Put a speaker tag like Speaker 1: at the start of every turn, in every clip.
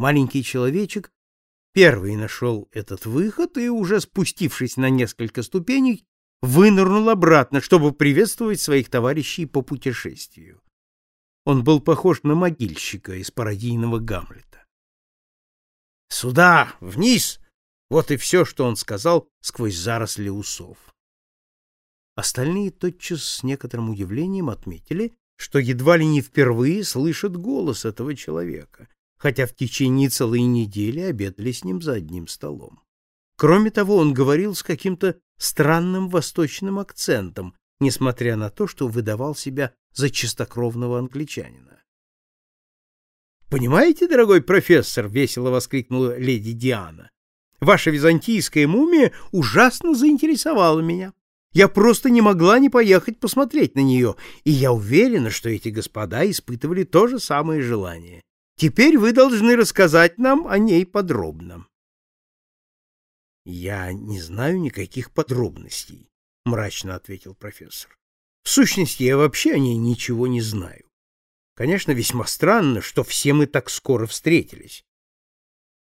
Speaker 1: Маленький человечек первый нашел этот выход и, уже спустившись на несколько ступеней, вынырнул обратно, чтобы приветствовать своих товарищей по путешествию. Он был похож на могильщика из пародийного Гамлета. «Сюда! Вниз!» Вот и все, что он сказал сквозь заросли усов. Остальные тотчас с некоторым удивлением отметили, что едва ли не впервые слышат голос этого человека, хотя в течение целой недели обедали с ним за одним столом. Кроме того, он говорил с каким-то странным восточным акцентом, несмотря на то, что выдавал себя за чистокровного англичанина. «Понимаете, дорогой профессор?» — весело воскликнула леди Диана. «Ваша византийская мумия ужасно заинтересовала меня. Я просто не могла не поехать посмотреть на нее, и я уверена, что эти господа испытывали то же самое желание. Теперь вы должны рассказать нам о ней подробно. Я не знаю никаких подробностей, мрачно ответил профессор. В сущности, я вообще о ней ничего не знаю. Конечно, весьма странно, что все мы так скоро встретились.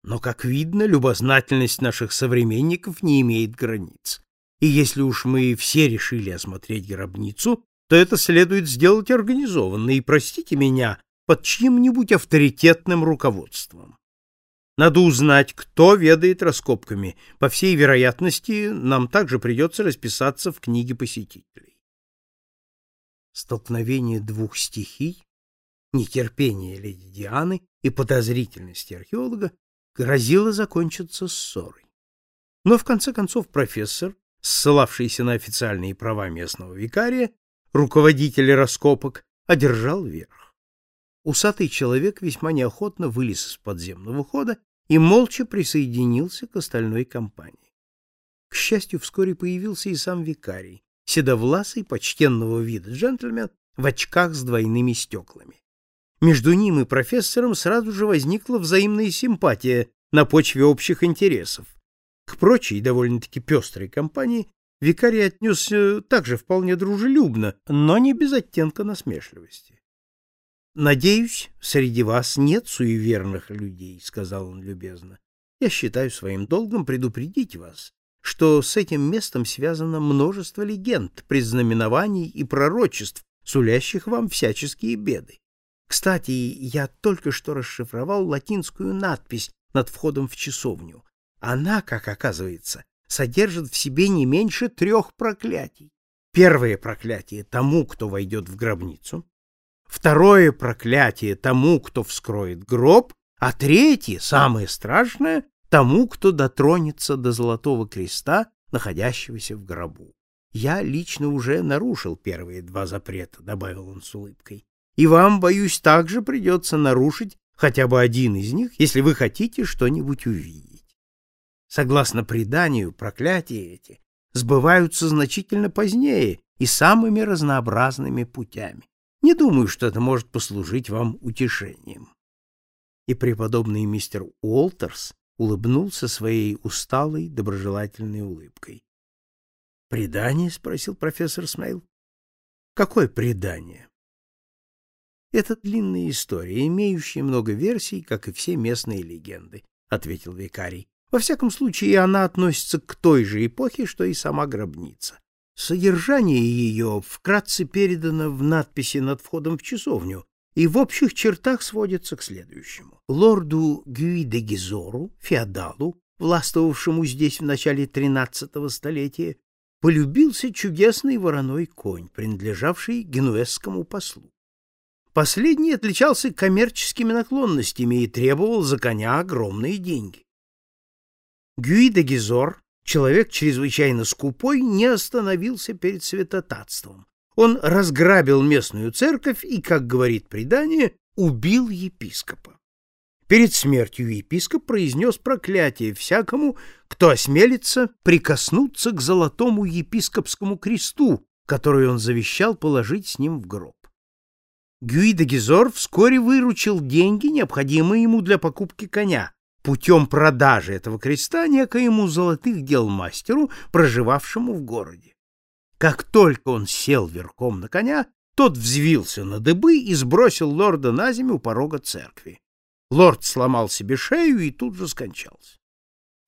Speaker 1: Но, как видно, любознательность наших современников не имеет границ. И если уж мы все решили осмотреть гробницу, то это следует сделать организованно, и, простите меня, под чьим-нибудь авторитетным руководством. Надо узнать, кто ведает раскопками. По всей вероятности, нам также придется расписаться в книге посетителей. Столкновение двух стихий, нетерпение леди Дианы и подозрительность археолога грозило закончиться ссорой. Но в конце концов профессор, ссылавшийся на официальные права местного викария, руководителя раскопок, одержал верх. Усатый человек весьма неохотно вылез из подземного хода и молча присоединился к остальной компании. К счастью, вскоре появился и сам викарий, седовласый, почтенного вида джентльмен в очках с двойными стеклами. Между ним и профессором сразу же возникла взаимная симпатия на почве общих интересов. К прочей, довольно-таки пестрой компании викарий отнесся также вполне дружелюбно, но не без оттенка насмешливости. Надеюсь, среди вас нет суеверных людей, сказал он любезно. Я считаю своим долгом предупредить вас, что с этим местом связано множество легенд, предзнаменований и пророчеств, сулящих вам всяческие беды. Кстати, я только что расшифровал латинскую надпись над входом в часовню. Она, как оказывается, содержит в себе не меньше трех проклятий. Первое проклятие тому, кто войдет в гробницу, второе проклятие тому, кто вскроет гроб, а третье, самое страшное, тому, кто дотронется до золотого креста, находящегося в гробу. Я лично уже нарушил первые два запрета, добавил он с улыбкой. И вам, боюсь, также придется нарушить хотя бы один из них, если вы хотите что-нибудь увидеть. Согласно преданию, проклятия эти сбываются значительно позднее и самыми разнообразными путями. Не думаю, что это может послужить вам утешением. И преподобный мистер Уолтерс улыбнулся своей усталой, доброжелательной улыбкой. «Предание?» — спросил профессор Смейл. «Какое предание?» «Это длинная история, имеющая много версий, как и все местные легенды», — ответил викарий. «Во всяком случае, она относится к той же эпохе, что и сама гробница. Содержание ее вкратце передано в надписи над входом в часовню и в общих чертах сводится к следующему. Лорду Гюи феодалу, властвовавшему здесь в начале XIII столетия, полюбился чудесный вороной конь, принадлежавший генуэзскому послу. Последний отличался коммерческими наклонностями и требовал за коня огромные деньги. Гюи человек чрезвычайно скупой не остановился перед святотатством. Он разграбил местную церковь и, как говорит предание, убил епископа. Перед смертью епископ произнес проклятие всякому, кто осмелится прикоснуться к золотому епископскому кресту, который он завещал положить с ним в гроб. Гюи де Гизор вскоре выручил деньги, необходимые ему для покупки коня, путем продажи этого креста некоему золотых дел мастеру, проживавшему в городе. Как только он сел верхом на коня, тот взвился на дыбы и сбросил лорда на землю у порога церкви. Лорд сломал себе шею и тут же скончался.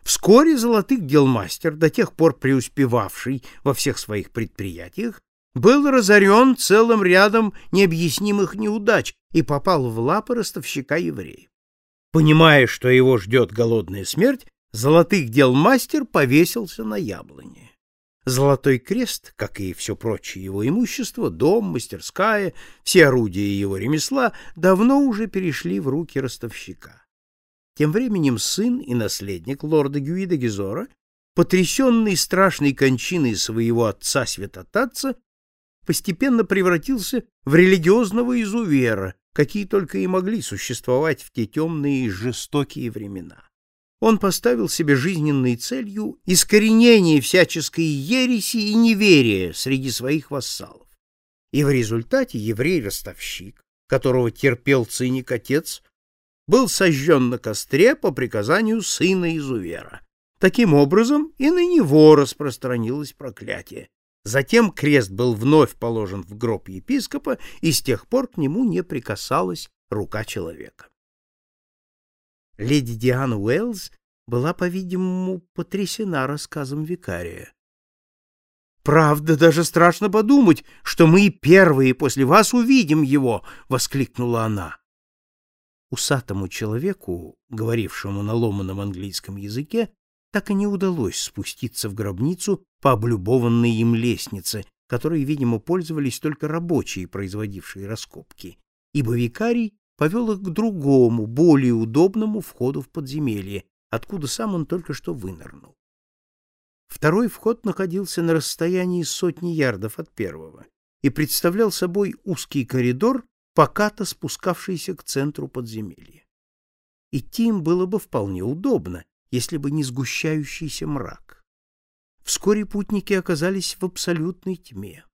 Speaker 1: Вскоре золотых дел мастер, до тех пор преуспевавший во всех своих предприятиях, был разорен целым рядом необъяснимых неудач и попал в лапы ростовщика евреев. Понимая, что его ждет голодная смерть, золотых дел мастер повесился на яблоне. Золотой крест, как и все прочее его имущество, дом, мастерская, все орудия его ремесла, давно уже перешли в руки ростовщика. Тем временем сын и наследник лорда Гюида Гизора, потрясенный страшной кончиной своего отца святотатца, постепенно превратился в религиозного изувера, какие только и могли существовать в те темные и жестокие времена. Он поставил себе жизненной целью искоренение всяческой ереси и неверия среди своих вассалов. И в результате еврей-ростовщик, которого терпел циник отец, был сожжен на костре по приказанию сына изувера. Таким образом, и на него распространилось проклятие. Затем крест был вновь положен в гроб епископа, и с тех пор к нему не прикасалась рука человека. Леди Диана Уэллс была, по-видимому, потрясена рассказом викария. «Правда, даже страшно подумать, что мы первые после вас увидим его!» — воскликнула она усатому человеку, говорившему на ломаном английском языке, так и не удалось спуститься в гробницу по облюбованной им лестнице, которой, видимо, пользовались только рабочие, производившие раскопки, ибо викарий повел их к другому, более удобному входу в подземелье, откуда сам он только что вынырнул. Второй вход находился на расстоянии сотни ярдов от первого и представлял собой узкий коридор покато спускавшийся к центру подземелья. Идти им было бы вполне удобно, если бы не сгущающийся мрак. Вскоре путники оказались в абсолютной тьме.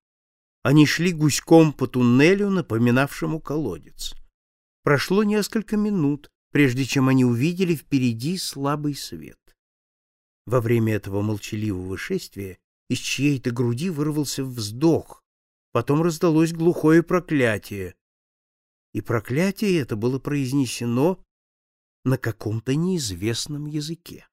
Speaker 1: Они шли гуськом по туннелю, напоминавшему колодец. Прошло несколько минут, прежде чем они увидели впереди слабый свет. Во время этого молчаливого шествия из чьей-то груди вырвался вздох, потом раздалось глухое проклятие и проклятие это было произнесено на каком-то неизвестном языке.